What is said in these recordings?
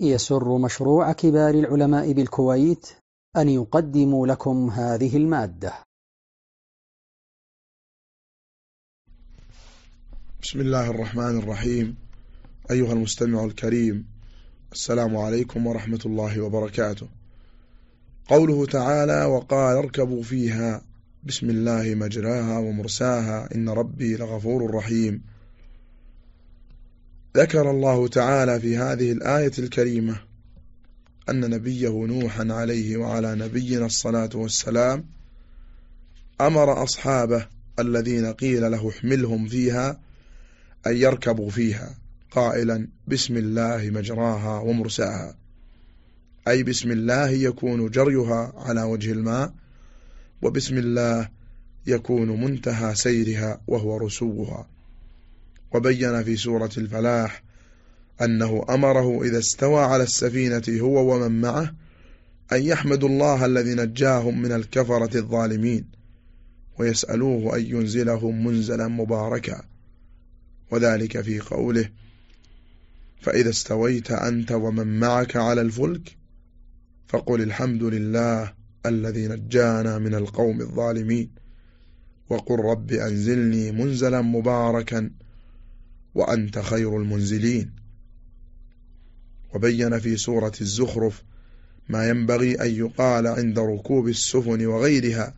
يسر مشروع كبار العلماء بالكويت أن يقدم لكم هذه المادة. بسم الله الرحمن الرحيم. أيها المستمع الكريم السلام عليكم ورحمة الله وبركاته. قوله تعالى وقال اركبوا فيها. بسم الله مجراها ومرساها. إن ربي لغفور رحيم. ذكر الله تعالى في هذه الآية الكريمة أن نبيه نوحا عليه وعلى نبينا الصلاة والسلام أمر أصحابه الذين قيل له احملهم فيها أن يركبوا فيها قائلا بسم الله مجراها ومرساها. أي بسم الله يكون جريها على وجه الماء وبسم الله يكون منتهى سيرها وهو رسوها. وبين في سورة الفلاح أنه أمره إذا استوى على السفينة هو ومن معه أن يحمدوا الله الذي نجاهم من الكفرة الظالمين ويسألوه أن ينزلهم منزلا مباركا وذلك في قوله فإذا استويت أنت ومن معك على الفلك فقل الحمد لله الذي نجانا من القوم الظالمين وقل رب أنزلني منزلا مباركا وأنت خير المنزلين. وبين في سورة الزخرف ما ينبغي أن يقال عند ركوب السفن وغيرها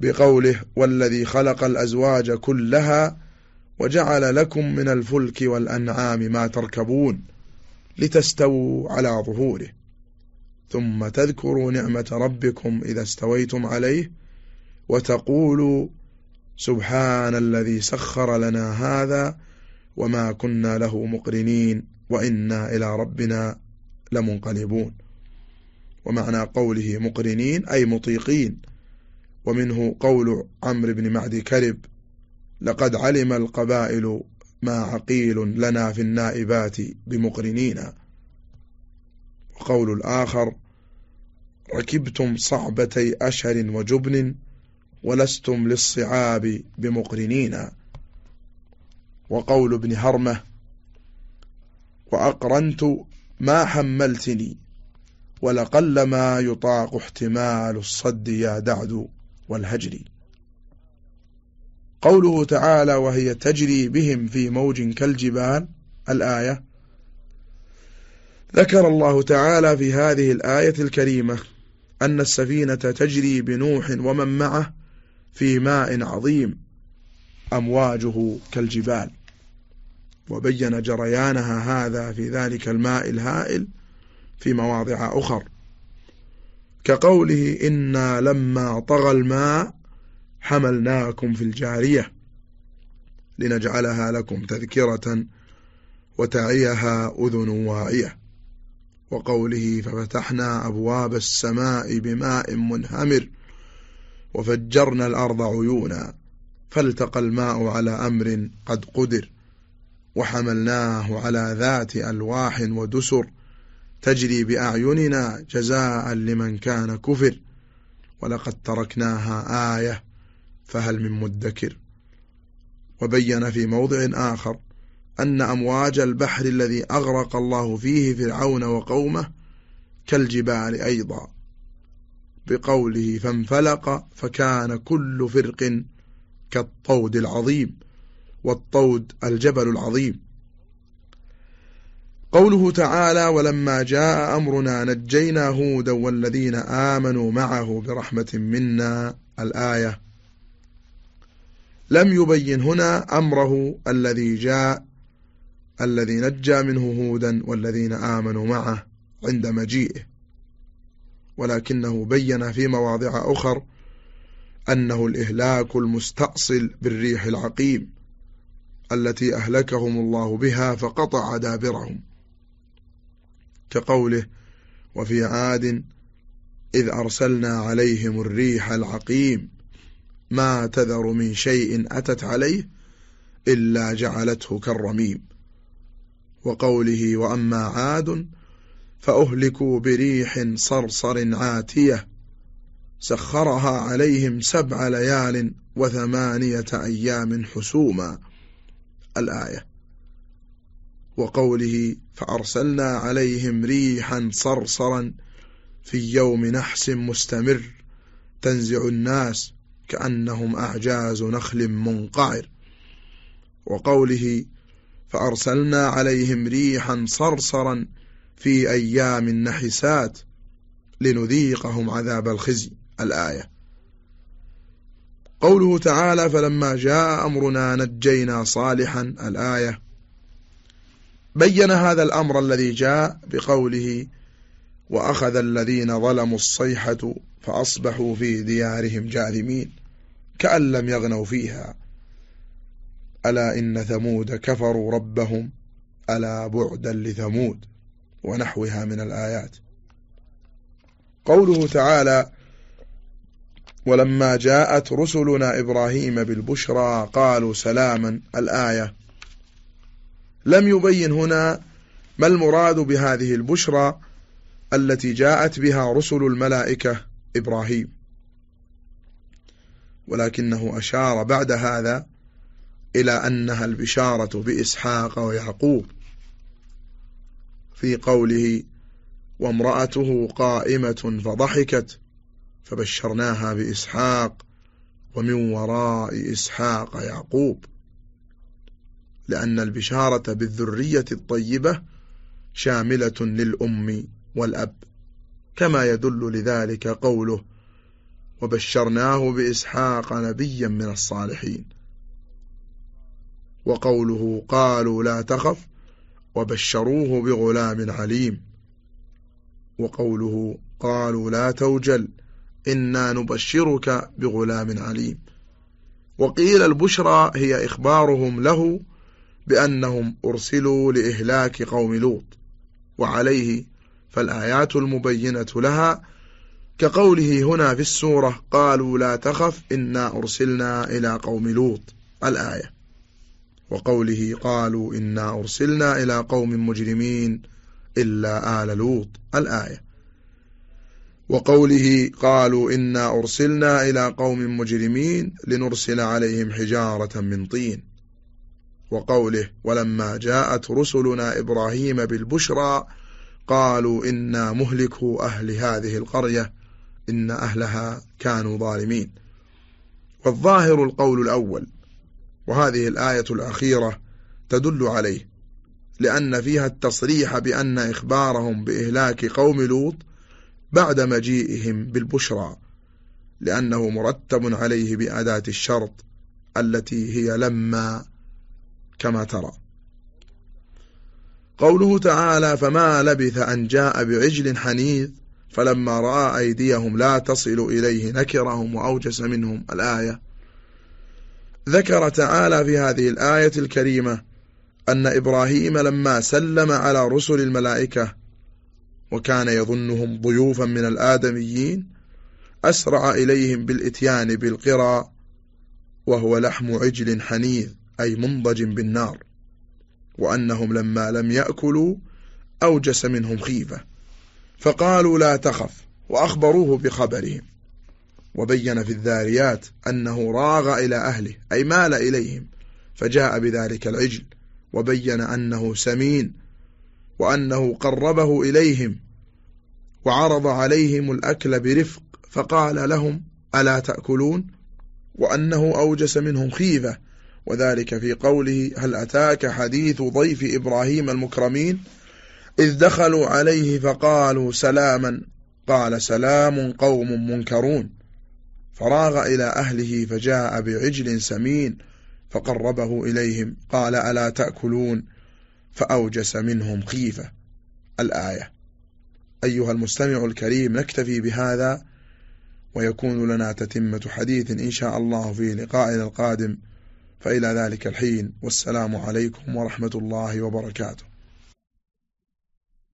بقوله والذي خلق الأزواج كلها وجعل لكم من الفلك والأنعام ما تركبون لتستووا على ظهوره. ثم تذكروا نعمة ربكم إذا استويتم عليه وتقولوا سبحان الذي سخر لنا هذا وما كنا له مقرنين وإنا إلى ربنا لمنقلبون. ومعنى قوله مقرنين أي مطيقين. ومنه قول عمرو بن معدي كرب لقد علم القبائل ما عقيل لنا في النائبات بمقرنين. وقول الآخر ركبتم صعبتي أشهر وجبن ولستم للصعاب بمقرنين. وقول ابن هرمة وأقرنت ما حملتني ولقل ما يطاق احتمال الصد يا دعد والهجر. قوله تعالى وهي تجري بهم في موج كالجبال. الآية ذكر الله تعالى في هذه الآية الكريمة أن السفينة تجري بنوح ومن معه في ماء عظيم أمواجه كالجبال. وبين جريانها هذا في ذلك الماء الهائل في مواضع أخر. كقوله إنا لما طغى الماء حملناكم في الجارية لنجعلها لكم تذكرة وتعيها أذن واعية وقوله ففتحنا أبواب السماء بماء منهمر وفجرنا الأرض عيونا فالتقى الماء على أمر قد قدر وحملناه على ذات ألواح ودسر تجري بأعيننا جزاء لمن كان كفر ولقد تركناها آية فهل من مدكر؟ وبين في موضع آخر أن أمواج البحر الذي أغرق الله فيه فرعون وقومه كالجبال أيضا. بقوله فانفلق فكان كل فرق كالطود العظيم والطود الجبل العظيم. قوله تعالى ولما جاء أمرنا نجينا هودا والذين آمنوا معه برحمة منا. الآية. لم يبين هنا أمره الذي جاء الذي نجى منه هودا والذين آمنوا معه عند مجيئه. ولكنه بين في مواضع أخر أنه الإهلاك المستأصل بالريح العقيم التي أهلكهم الله بها فقطع دابرهم كقوله وفي عاد إذ أرسلنا عليهم الريح العقيم ما تذر من شيء أتت عليه إلا جعلته كالرميم وقوله وأما عاد فأهلكوا بريح صرصر عاتية سخرها عليهم سبع ليال وثمانية أيام حسوما. الآية وقوله فأرسلنا عليهم ريحا صرصرا في يوم نحس مستمر تنزع الناس كأنهم أعجاز نخل منقعر. وقوله فأرسلنا عليهم ريحا صرصرا في أيام نحسات لنذيقهم عذاب الخزي. الآية. قوله تعالى فلما جاء أمرنا نجينا صالحا. الآية. بين هذا الأمر الذي جاء بقوله وأخذ الذين ظلموا الصيحة فأصبحوا في ديارهم جاثمين كأن لم يغنوا فيها. ألا إن ثمود كفروا ربهم ألا بعدا لثمود. ونحوها من الآيات. قوله تعالى ولما جاءت رسلنا إبراهيم بالبشرى قالوا سلاما. الآية. لم يبين هنا ما المراد بهذه البشرى التي جاءت بها رسل الملائكة إبراهيم. ولكنه أشار بعد هذا إلى أنها البشارة بإسحاق ويعقوب. في قوله وامرأته قائمة فضحكت فبشرناها بإسحاق ومن وراء إسحاق يعقوب. لأن البشارة بالذرية الطيبة شاملة للأم والأب كما يدل لذلك قوله وبشرناه بإسحاق نبيا من الصالحين. وقوله قالوا لا تخف وبشروه بغلام عليم. وقوله قالوا لا توجل إنا نبشرك بغلام عليم. وقيل البشرى هي إخبارهم له بأنهم أرسلوا لإهلاك قوم لوط. وعليه فالآيات المبينة لها كقوله هنا في السورة قالوا لا تخف إنا أرسلنا إلى قوم لوط. الآية. وقوله قالوا إنا أرسلنا إلى قوم مجرمين إلا آل لوط الآية. وقوله قالوا إنا أرسلنا إلى قوم مجرمين لنرسل عليهم حجارة من طين. وقوله ولما جاءت رسلنا إبراهيم بالبشرى قالوا إنا مهلكوا أهل هذه القرية إن أهلها كانوا ظالمين. والظاهر القول الأول وهذه الآية الأخيرة تدل عليه لأن فيها التصريح بأن إخبارهم بإهلاك قوم لوط بعد مجيئهم بالبشرى لأنه مرتب عليه بأداة الشرط التي هي لما كما ترى. قوله تعالى فما لبث أن جاء بعجل حنيذ فلما رأى أيديهم لا تصل إليه نكرهم وأوجس منهم الآية ذكر تعالى في هذه الآية الكريمة أن إبراهيم لما سلم على رسل الملائكة وكان يظنهم ضيوفا من الآدميين أسرع إليهم بالإتيان بالقرى وهو لحم عجل حنيذ أي منضج بالنار وأنهم لما لم يأكلوا أوجس منهم خيفة فقالوا لا تخف وأخبروه بخبرهم. وبين في الذاريات أنه راغ إلى أهله أي مال إليهم فجاء بذلك العجل وبين أنه سمين وأنه قربه إليهم وعرض عليهم الأكل برفق فقال لهم ألا تأكلون؟ وأنه أوجس منهم خيفة. وذلك في قوله هل أتاك حديث ضيف إبراهيم المكرمين؟ إذ دخلوا عليه فقالوا سلاما. قال سلام قوم منكرون. فراغ إلى أهله فجاء بعجل سمين فقربه إليهم قال ألا تأكلون؟ فأوجس منهم خيفة. الآية. أيها المستمع الكريم نكتفي بهذا ويكون لنا تتمة حديث إن شاء الله في لقائنا القادم. فإلى ذلك الحين والسلام عليكم ورحمة الله وبركاته.